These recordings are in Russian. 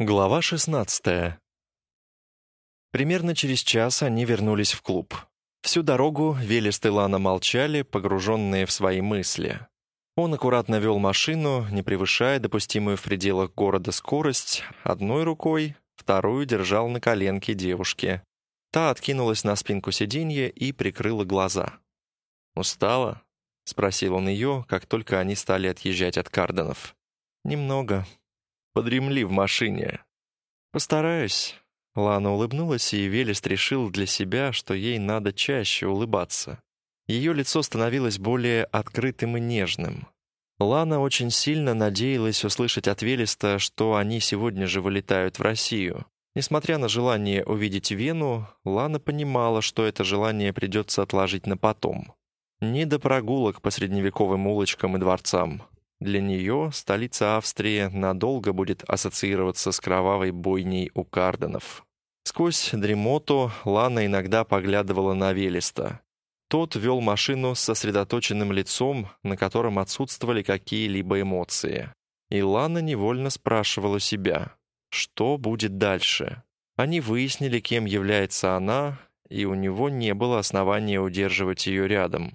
Глава 16. Примерно через час они вернулись в клуб. Всю дорогу Велест и Лана молчали, погруженные в свои мысли. Он аккуратно вел машину, не превышая допустимую в пределах города скорость, одной рукой, вторую держал на коленке девушки. Та откинулась на спинку сиденья и прикрыла глаза. «Устала?» — спросил он ее, как только они стали отъезжать от Карденов. «Немного», Подремли в машине». «Постараюсь». Лана улыбнулась, и Велест решил для себя, что ей надо чаще улыбаться. Ее лицо становилось более открытым и нежным. Лана очень сильно надеялась услышать от Велеста, что они сегодня же вылетают в Россию. Несмотря на желание увидеть Вену, Лана понимала, что это желание придется отложить на потом. Не до прогулок по средневековым улочкам и дворцам. Для нее столица Австрии надолго будет ассоциироваться с кровавой бойней у Карденов. Сквозь дремоту Лана иногда поглядывала на Велеста. Тот вел машину с сосредоточенным лицом, на котором отсутствовали какие-либо эмоции. И Лана невольно спрашивала себя, что будет дальше. Они выяснили, кем является она, и у него не было основания удерживать ее рядом.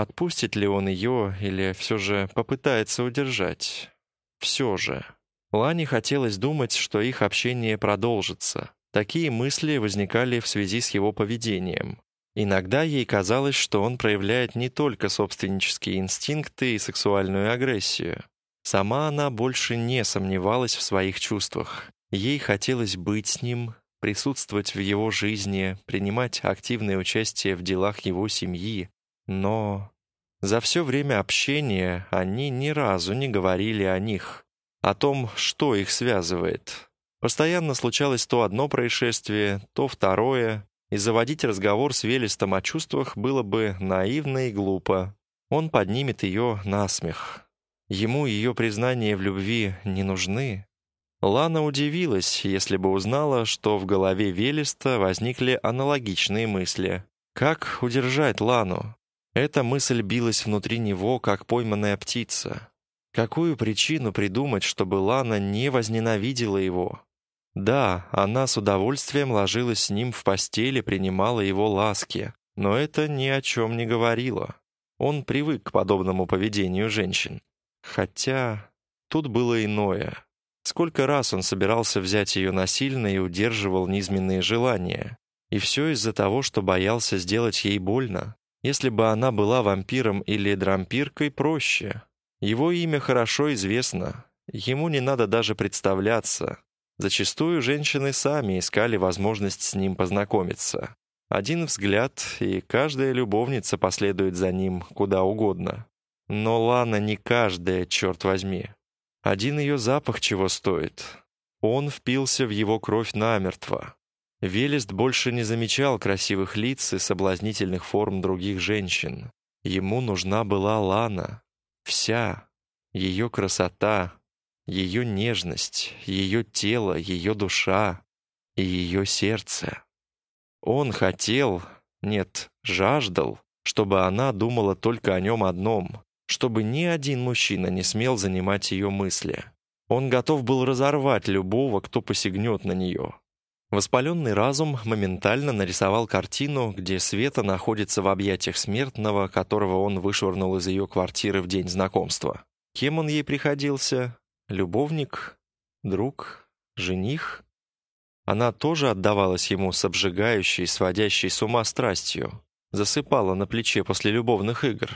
Отпустит ли он ее или все же попытается удержать? Все же. Лане хотелось думать, что их общение продолжится. Такие мысли возникали в связи с его поведением. Иногда ей казалось, что он проявляет не только собственнические инстинкты и сексуальную агрессию. Сама она больше не сомневалась в своих чувствах. Ей хотелось быть с ним, присутствовать в его жизни, принимать активное участие в делах его семьи, но за все время общения они ни разу не говорили о них, о том, что их связывает. Постоянно случалось то одно происшествие, то второе, и заводить разговор с Велестом о чувствах было бы наивно и глупо. Он поднимет ее на смех. Ему ее признания в любви не нужны. Лана удивилась, если бы узнала, что в голове Велеста возникли аналогичные мысли. Как удержать Лану? Эта мысль билась внутри него, как пойманная птица. Какую причину придумать, чтобы Лана не возненавидела его? Да, она с удовольствием ложилась с ним в постели, принимала его ласки, но это ни о чем не говорило. Он привык к подобному поведению женщин. Хотя тут было иное. Сколько раз он собирался взять ее насильно и удерживал низменные желания. И все из-за того, что боялся сделать ей больно. Если бы она была вампиром или дрампиркой, проще. Его имя хорошо известно. Ему не надо даже представляться. Зачастую женщины сами искали возможность с ним познакомиться. Один взгляд, и каждая любовница последует за ним куда угодно. Но Лана не каждая, черт возьми. Один ее запах чего стоит. Он впился в его кровь намертво. Велест больше не замечал красивых лиц и соблазнительных форм других женщин. Ему нужна была Лана. Вся. Ее красота, ее нежность, ее тело, ее душа и ее сердце. Он хотел, нет, жаждал, чтобы она думала только о нем одном, чтобы ни один мужчина не смел занимать ее мысли. Он готов был разорвать любого, кто посягнет на нее. Воспаленный разум моментально нарисовал картину, где Света находится в объятиях смертного, которого он вышвырнул из ее квартиры в день знакомства. Кем он ей приходился? Любовник? Друг? Жених? Она тоже отдавалась ему с обжигающей, сводящей с ума страстью. Засыпала на плече после любовных игр.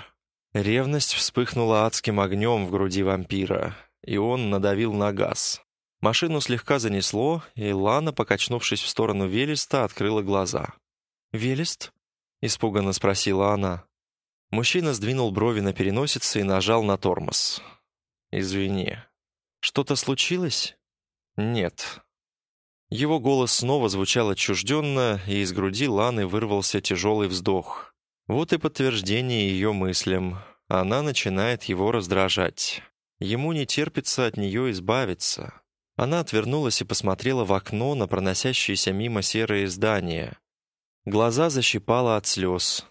Ревность вспыхнула адским огнем в груди вампира, и он надавил на газ. Машину слегка занесло, и Лана, покачнувшись в сторону Велеста, открыла глаза. «Велест?» — испуганно спросила она. Мужчина сдвинул брови на переносице и нажал на тормоз. «Извини. Что-то случилось?» «Нет». Его голос снова звучал отчужденно, и из груди Ланы вырвался тяжелый вздох. Вот и подтверждение ее мыслям. Она начинает его раздражать. Ему не терпится от нее избавиться. Она отвернулась и посмотрела в окно на проносящиеся мимо серые здания. Глаза защипала от слез.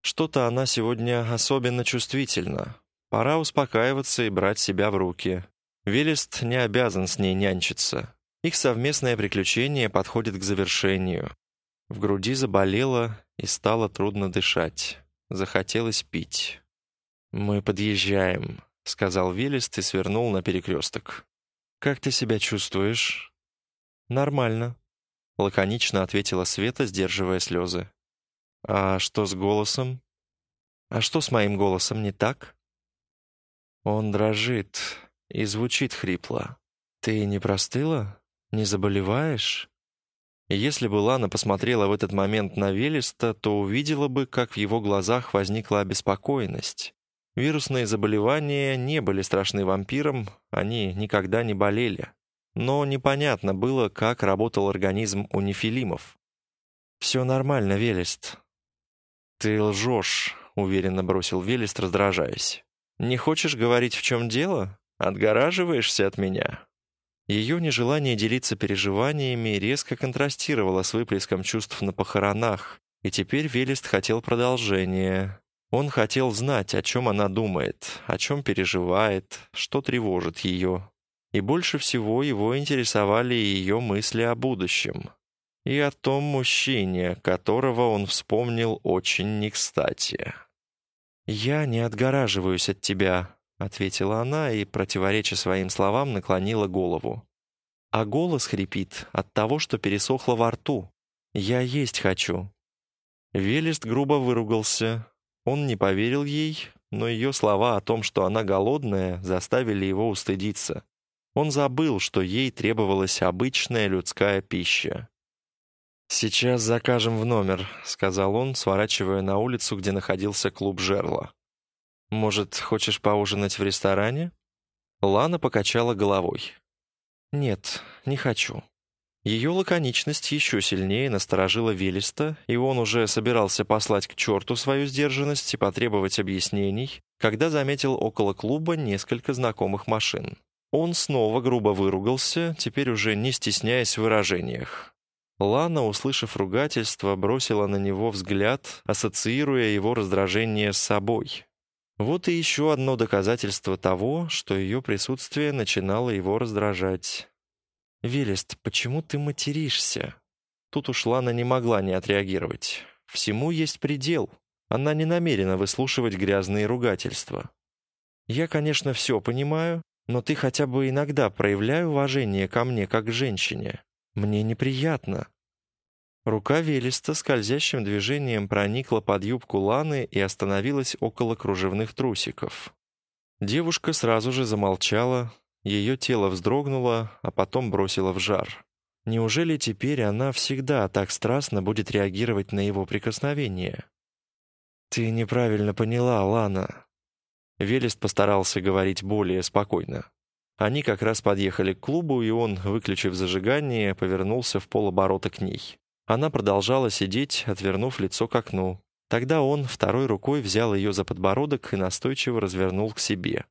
Что-то она сегодня особенно чувствительна. Пора успокаиваться и брать себя в руки. Велест не обязан с ней нянчиться. Их совместное приключение подходит к завершению. В груди заболело и стало трудно дышать. Захотелось пить. «Мы подъезжаем», — сказал Велест и свернул на перекресток. «Как ты себя чувствуешь?» «Нормально», — лаконично ответила Света, сдерживая слезы. «А что с голосом?» «А что с моим голосом не так?» «Он дрожит и звучит хрипло. Ты не простыла? Не заболеваешь?» Если бы Лана посмотрела в этот момент на Велеста, то увидела бы, как в его глазах возникла обеспокоенность. Вирусные заболевания не были страшны вампирам, они никогда не болели. Но непонятно было, как работал организм у нефилимов. «Все нормально, Велест». «Ты лжешь», — уверенно бросил Велест, раздражаясь. «Не хочешь говорить, в чем дело? Отгораживаешься от меня?» Ее нежелание делиться переживаниями резко контрастировало с выплеском чувств на похоронах, и теперь Велест хотел продолжения. Он хотел знать, о чем она думает, о чем переживает, что тревожит ее. И больше всего его интересовали ее мысли о будущем. И о том мужчине, которого он вспомнил очень не кстати. «Я не отгораживаюсь от тебя», ответила она и, противореча своим словам, наклонила голову. А голос хрипит от того, что пересохло во рту. «Я есть хочу». Велест грубо выругался. Он не поверил ей, но ее слова о том, что она голодная, заставили его устыдиться. Он забыл, что ей требовалась обычная людская пища. «Сейчас закажем в номер», — сказал он, сворачивая на улицу, где находился клуб «Жерла». «Может, хочешь поужинать в ресторане?» Лана покачала головой. «Нет, не хочу». Ее лаконичность еще сильнее насторожила Велеста, и он уже собирался послать к черту свою сдержанность и потребовать объяснений, когда заметил около клуба несколько знакомых машин. Он снова грубо выругался, теперь уже не стесняясь в выражениях. Лана, услышав ругательство, бросила на него взгляд, ассоциируя его раздражение с собой. Вот и еще одно доказательство того, что ее присутствие начинало его раздражать. «Велест, почему ты материшься?» Тут уж Лана не могла не отреагировать. Всему есть предел. Она не намерена выслушивать грязные ругательства. «Я, конечно, все понимаю, но ты хотя бы иногда проявляй уважение ко мне как к женщине. Мне неприятно, Рука Велеста скользящим движением проникла под юбку Ланы и остановилась около кружевных трусиков. Девушка сразу же замолчала, ее тело вздрогнуло, а потом бросило в жар. Неужели теперь она всегда так страстно будет реагировать на его прикосновение? «Ты неправильно поняла, Лана». Велест постарался говорить более спокойно. Они как раз подъехали к клубу, и он, выключив зажигание, повернулся в полоборота к ней. Она продолжала сидеть, отвернув лицо к окну. Тогда он второй рукой взял ее за подбородок и настойчиво развернул к себе.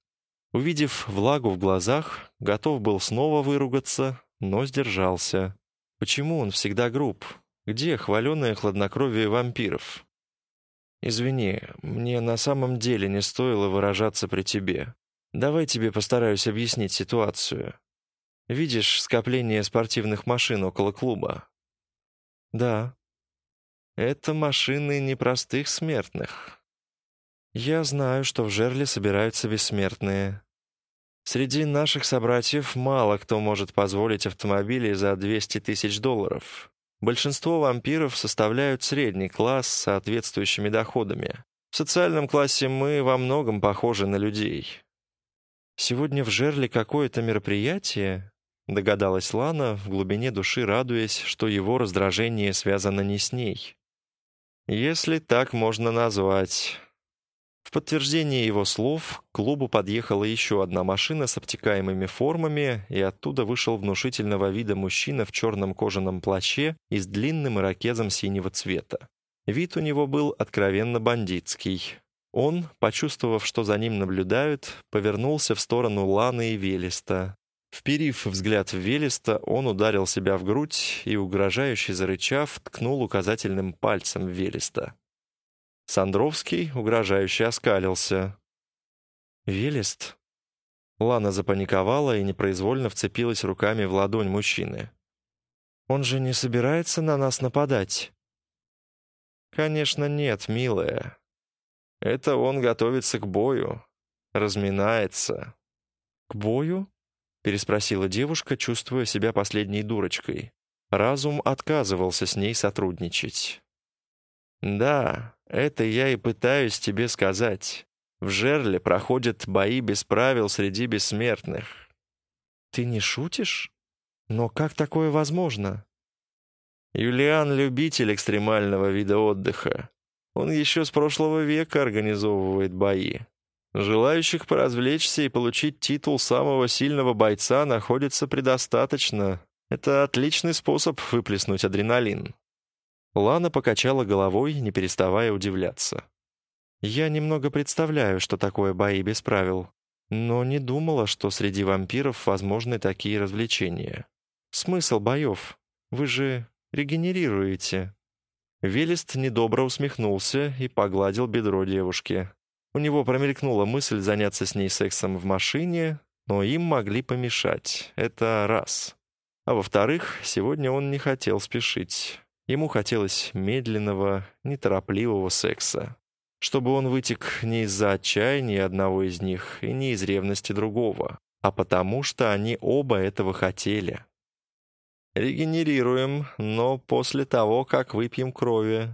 Увидев влагу в глазах, готов был снова выругаться, но сдержался. Почему он всегда груб? Где хваленое хладнокровие вампиров? «Извини, мне на самом деле не стоило выражаться при тебе. Давай тебе постараюсь объяснить ситуацию. Видишь скопление спортивных машин около клуба? Да. Это машины непростых смертных. Я знаю, что в жерле собираются бессмертные. Среди наших собратьев мало кто может позволить автомобили за 200 тысяч долларов. Большинство вампиров составляют средний класс с соответствующими доходами. В социальном классе мы во многом похожи на людей. Сегодня в жерле какое-то мероприятие, Догадалась Лана, в глубине души радуясь, что его раздражение связано не с ней. Если так можно назвать. В подтверждение его слов к клубу подъехала еще одна машина с обтекаемыми формами, и оттуда вышел внушительного вида мужчина в черном кожаном плаще и с длинным ирокезом синего цвета. Вид у него был откровенно бандитский. Он, почувствовав, что за ним наблюдают, повернулся в сторону Ланы и Велеста, Вперив взгляд в Велеста, он ударил себя в грудь и, угрожающе зарычав, ткнул указательным пальцем в Велеста. Сандровский угрожающе оскалился. «Велест?» Лана запаниковала и непроизвольно вцепилась руками в ладонь мужчины. «Он же не собирается на нас нападать?» «Конечно нет, милая. Это он готовится к бою, разминается». «К бою?» — переспросила девушка, чувствуя себя последней дурочкой. Разум отказывался с ней сотрудничать. «Да, это я и пытаюсь тебе сказать. В жерле проходят бои без правил среди бессмертных». «Ты не шутишь? Но как такое возможно?» Юлиан — любитель экстремального вида отдыха. Он еще с прошлого века организовывает бои. Желающих поразвлечься и получить титул самого сильного бойца находится предостаточно. Это отличный способ выплеснуть адреналин. Лана покачала головой, не переставая удивляться. «Я немного представляю, что такое бои без правил, но не думала, что среди вампиров возможны такие развлечения. Смысл боев? Вы же регенерируете». Велест недобро усмехнулся и погладил бедро девушки. У него промелькнула мысль заняться с ней сексом в машине, но им могли помешать. Это раз. А во-вторых, сегодня он не хотел спешить. Ему хотелось медленного, неторопливого секса. Чтобы он вытек не из-за отчаяния одного из них и не из ревности другого, а потому что они оба этого хотели. Регенерируем, но после того, как выпьем крови.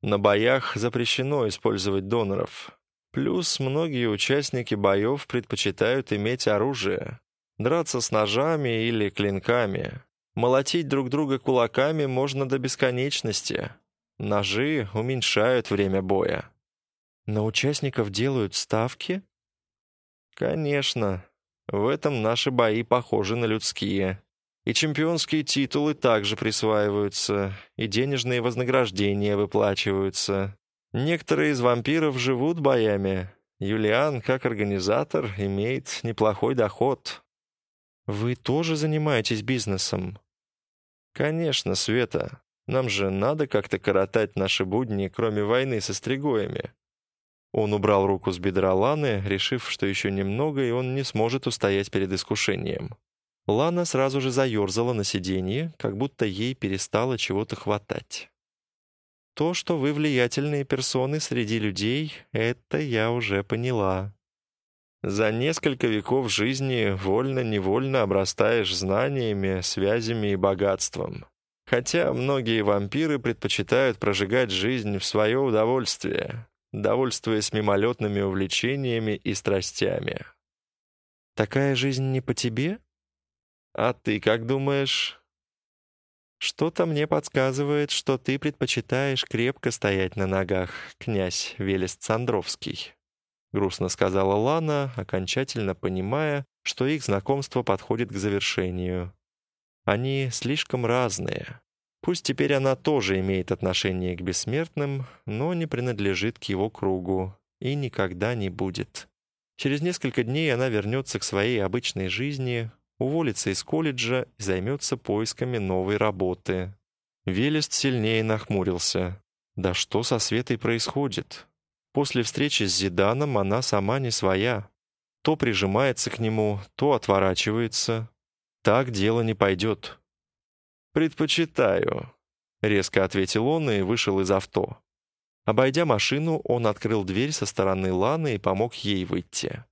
На боях запрещено использовать доноров. Плюс многие участники боев предпочитают иметь оружие. Драться с ножами или клинками. Молотить друг друга кулаками можно до бесконечности. Ножи уменьшают время боя. На участников делают ставки? Конечно. В этом наши бои похожи на людские. И чемпионские титулы также присваиваются, и денежные вознаграждения выплачиваются. Некоторые из вампиров живут боями. Юлиан, как организатор, имеет неплохой доход. Вы тоже занимаетесь бизнесом? Конечно, Света. Нам же надо как-то коротать наши будни, кроме войны со стригоями. Он убрал руку с бедра Ланы, решив, что еще немного, и он не сможет устоять перед искушением. Лана сразу же заерзала на сиденье, как будто ей перестало чего-то хватать. То, что вы влиятельные персоны среди людей, это я уже поняла. За несколько веков жизни вольно-невольно обрастаешь знаниями, связями и богатством. Хотя многие вампиры предпочитают прожигать жизнь в свое удовольствие, довольствуясь мимолетными увлечениями и страстями. «Такая жизнь не по тебе?» «А ты как думаешь?» «Что-то мне подсказывает, что ты предпочитаешь крепко стоять на ногах, князь Велест Сандровский», — грустно сказала Лана, окончательно понимая, что их знакомство подходит к завершению. «Они слишком разные. Пусть теперь она тоже имеет отношение к бессмертным, но не принадлежит к его кругу и никогда не будет. Через несколько дней она вернется к своей обычной жизни, уволится из колледжа и займется поисками новой работы. Велест сильнее нахмурился. Да что со Светой происходит? После встречи с Зиданом она сама не своя. То прижимается к нему, то отворачивается. Так дело не пойдет. «Предпочитаю», — резко ответил он и вышел из авто. Обойдя машину, он открыл дверь со стороны Ланы и помог ей выйти.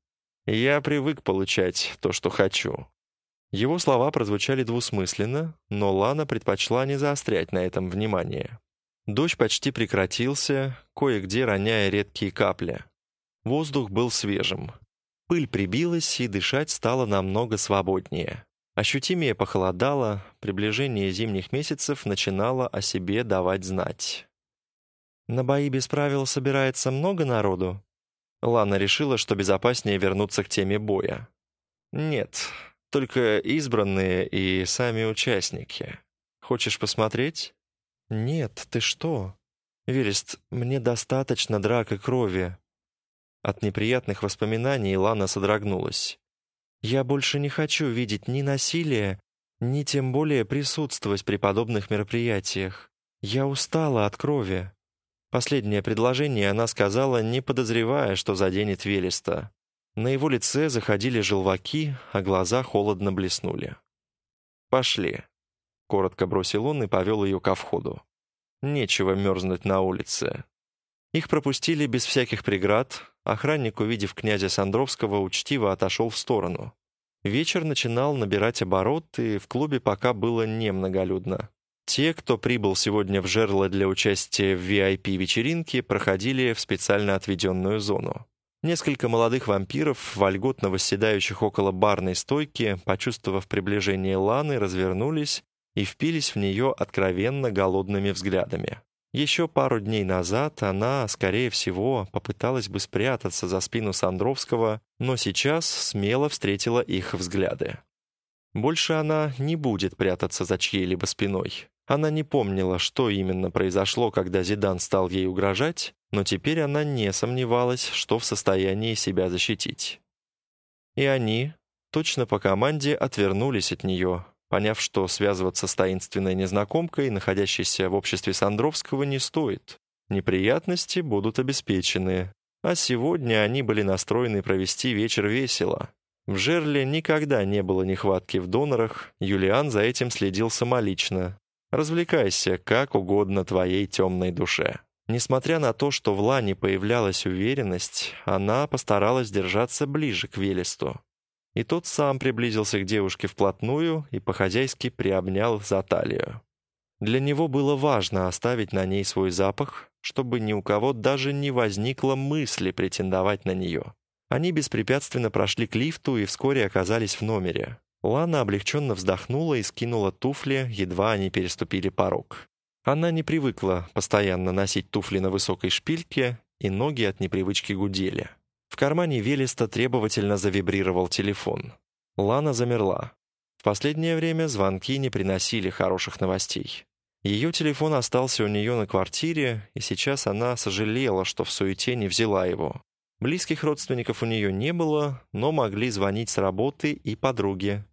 «Я привык получать то, что хочу. Его слова прозвучали двусмысленно, но Лана предпочла не заострять на этом внимание. Дождь почти прекратился, кое-где роняя редкие капли. Воздух был свежим. Пыль прибилась, и дышать стало намного свободнее. Ощутимее похолодало, приближение зимних месяцев начинало о себе давать знать. «На бои без правил собирается много народу?» Лана решила, что безопаснее вернуться к теме боя. «Нет, только избранные и сами участники. Хочешь посмотреть? Нет, ты что? Верест, мне достаточно драк и крови. От неприятных воспоминаний Лана содрогнулась. Я больше не хочу видеть ни насилия, ни тем более присутствовать при подобных мероприятиях. Я устала от крови. Последнее предложение она сказала, не подозревая, что заденет Велеста. На его лице заходили желваки, а глаза холодно блеснули. «Пошли», — коротко бросил он и повел ее ко входу. «Нечего мерзнуть на улице». Их пропустили без всяких преград, охранник, увидев князя Сандровского, учтиво отошел в сторону. Вечер начинал набирать обороты, и в клубе пока было немноголюдно. Те, кто прибыл сегодня в жерло для участия в VIP-вечеринке, проходили в специально отведенную зону. Несколько молодых вампиров, вольготно восседающих около барной стойки, почувствовав приближение Ланы, развернулись и впились в нее откровенно голодными взглядами. Еще пару дней назад она, скорее всего, попыталась бы спрятаться за спину Сандровского, но сейчас смело встретила их взгляды. Больше она не будет прятаться за чьей-либо спиной. Она не помнила, что именно произошло, когда Зидан стал ей угрожать, но теперь она не сомневалась, что в состоянии себя защитить. И они, точно по команде, отвернулись от нее, поняв, что связываться с таинственной незнакомкой, находящейся в обществе Сандровского, не стоит. Неприятности будут обеспечены. А сегодня они были настроены провести вечер весело. В Жерле никогда не было нехватки в донорах, Юлиан за этим следил самолично. Развлекайся как угодно твоей темной душе. Несмотря на то, что в Лане появлялась уверенность, она постаралась держаться ближе к Велесту. И тот сам приблизился к девушке вплотную и по-хозяйски приобнял за талию. Для него было важно оставить на ней свой запах, чтобы ни у кого даже не возникло мысли претендовать на нее. Они беспрепятственно прошли к лифту и вскоре оказались в номере. Лана облегченно вздохнула и скинула туфли, едва они переступили порог. Она не привыкла постоянно носить туфли на высокой шпильке, и ноги от непривычки гудели. В кармане Велеста требовательно завибрировал телефон. Лана замерла. В последнее время звонки не приносили хороших новостей. Ее телефон остался у нее на квартире, и сейчас она сожалела, что в суете не взяла его. Близких родственников у нее не было, но могли звонить с работы и подруги,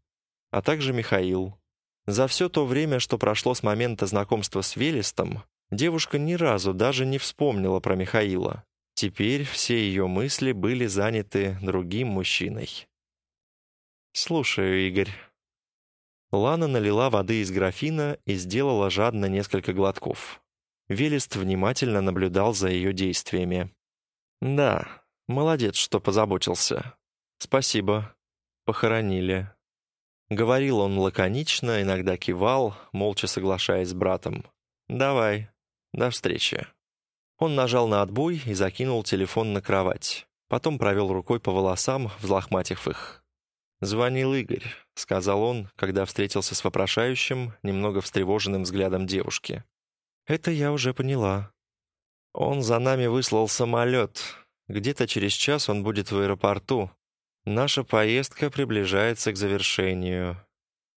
а также Михаил. За все то время, что прошло с момента знакомства с Велестом, девушка ни разу даже не вспомнила про Михаила. Теперь все ее мысли были заняты другим мужчиной. «Слушаю, Игорь». Лана налила воды из графина и сделала жадно несколько глотков. Велест внимательно наблюдал за ее действиями. «Да, молодец, что позаботился. Спасибо. Похоронили. Говорил он лаконично, иногда кивал, молча соглашаясь с братом. «Давай. До встречи». Он нажал на отбой и закинул телефон на кровать. Потом провел рукой по волосам, взлохматив их. «Звонил Игорь», — сказал он, когда встретился с вопрошающим, немного встревоженным взглядом девушки. «Это я уже поняла. Он за нами выслал самолет. Где-то через час он будет в аэропорту. Наша поездка приближается к завершению».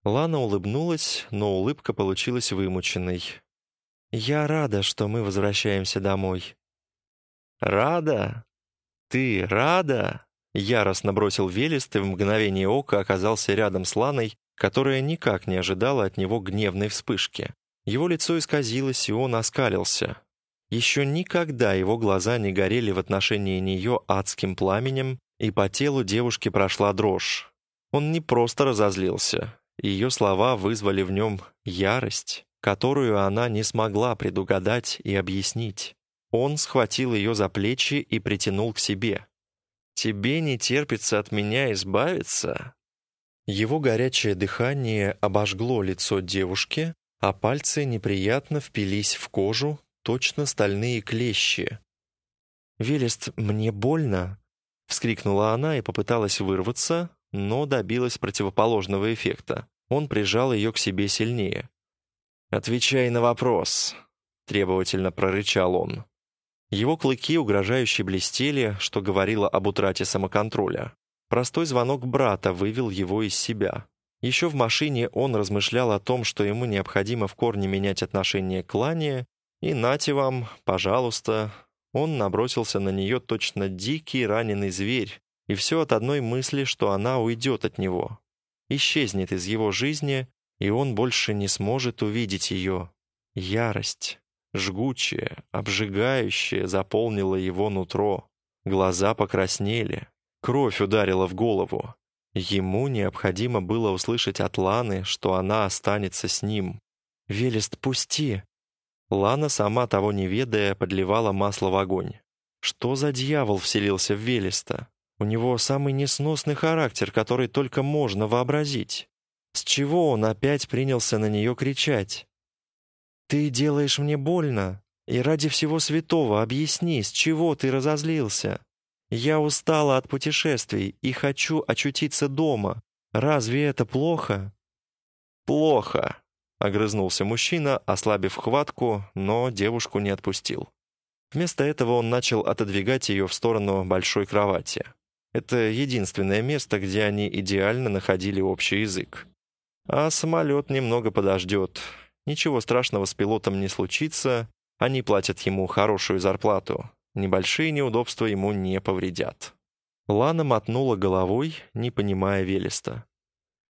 Лана улыбнулась, но улыбка получилась вымученной. «Я рада, что мы возвращаемся домой». «Рада? Ты рада?» Яростно бросил Велест и в мгновение ока оказался рядом с Ланой, которая никак не ожидала от него гневной вспышки. Его лицо исказилось, и он оскалился. Еще никогда его глаза не горели в отношении нее адским пламенем, и по телу девушки прошла дрожь. Он не просто разозлился. Ее слова вызвали в нем ярость, которую она не смогла предугадать и объяснить. Он схватил ее за плечи и притянул к себе. «Тебе не терпится от меня избавиться?» Его горячее дыхание обожгло лицо девушки, а пальцы неприятно впились в кожу, точно стальные клещи. «Велест, мне больно», Вскрикнула она и попыталась вырваться, но добилась противоположного эффекта. Он прижал ее к себе сильнее. «Отвечай на вопрос», — требовательно прорычал он. Его клыки угрожающе блестели, что говорило об утрате самоконтроля. Простой звонок брата вывел его из себя. Еще в машине он размышлял о том, что ему необходимо в корне менять отношение к Лане, и нате вам, пожалуйста, он набросился на нее точно дикий раненый зверь, и все от одной мысли, что она уйдет от него. Исчезнет из его жизни, и он больше не сможет увидеть ее. Ярость, жгучая, обжигающая, заполнила его нутро. Глаза покраснели. Кровь ударила в голову. Ему необходимо было услышать от Ланы, что она останется с ним. «Велест, пусти!» Лана, сама того не ведая, подливала масло в огонь. Что за дьявол вселился в Велеста? У него самый несносный характер, который только можно вообразить. С чего он опять принялся на нее кричать? «Ты делаешь мне больно, и ради всего святого объясни, с чего ты разозлился?» Я устала от путешествий и хочу очутиться дома. Разве это плохо?» «Плохо», — огрызнулся мужчина, ослабив хватку, но девушку не отпустил. Вместо этого он начал отодвигать ее в сторону большой кровати. Это единственное место, где они идеально находили общий язык. А самолет немного подождет. Ничего страшного с пилотом не случится, они платят ему хорошую зарплату. Небольшие неудобства ему не повредят. Лана мотнула головой, не понимая Велеста.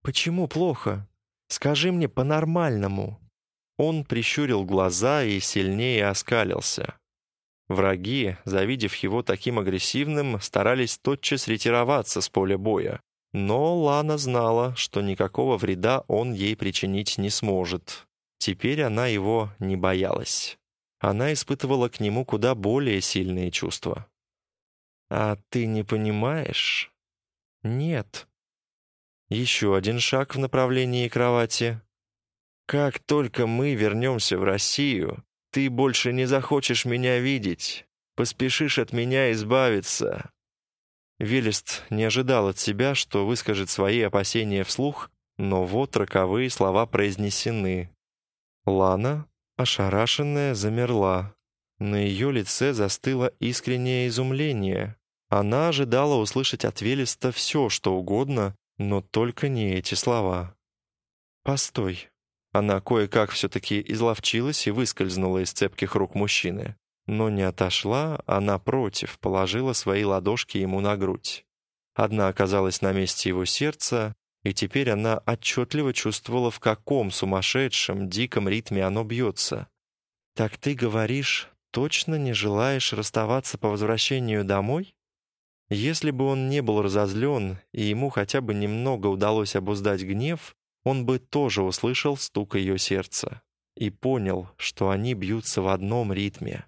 «Почему плохо? Скажи мне по-нормальному». Он прищурил глаза и сильнее оскалился. Враги, завидев его таким агрессивным, старались тотчас ретироваться с поля боя. Но Лана знала, что никакого вреда он ей причинить не сможет. Теперь она его не боялась она испытывала к нему куда более сильные чувства. «А ты не понимаешь?» «Нет». Еще один шаг в направлении кровати. «Как только мы вернемся в Россию, ты больше не захочешь меня видеть, поспешишь от меня избавиться». Велест не ожидал от себя, что выскажет свои опасения вслух, но вот роковые слова произнесены. Лана Ошарашенная замерла. На ее лице застыло искреннее изумление. Она ожидала услышать от Велеста все, что угодно, но только не эти слова. «Постой». Она кое-как все-таки изловчилась и выскользнула из цепких рук мужчины. Но не отошла, а напротив, положила свои ладошки ему на грудь. Одна оказалась на месте его сердца, и теперь она отчетливо чувствовала, в каком сумасшедшем, диком ритме оно бьется. «Так ты говоришь, точно не желаешь расставаться по возвращению домой?» Если бы он не был разозлен, и ему хотя бы немного удалось обуздать гнев, он бы тоже услышал стук ее сердца и понял, что они бьются в одном ритме.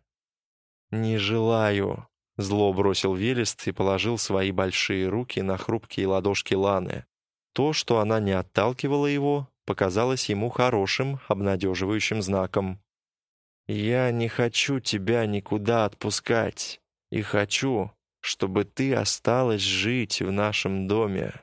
«Не желаю», — зло бросил Велест и положил свои большие руки на хрупкие ладошки Ланы. То, что она не отталкивала его, показалось ему хорошим, обнадеживающим знаком. «Я не хочу тебя никуда отпускать, и хочу, чтобы ты осталась жить в нашем доме».